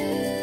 you.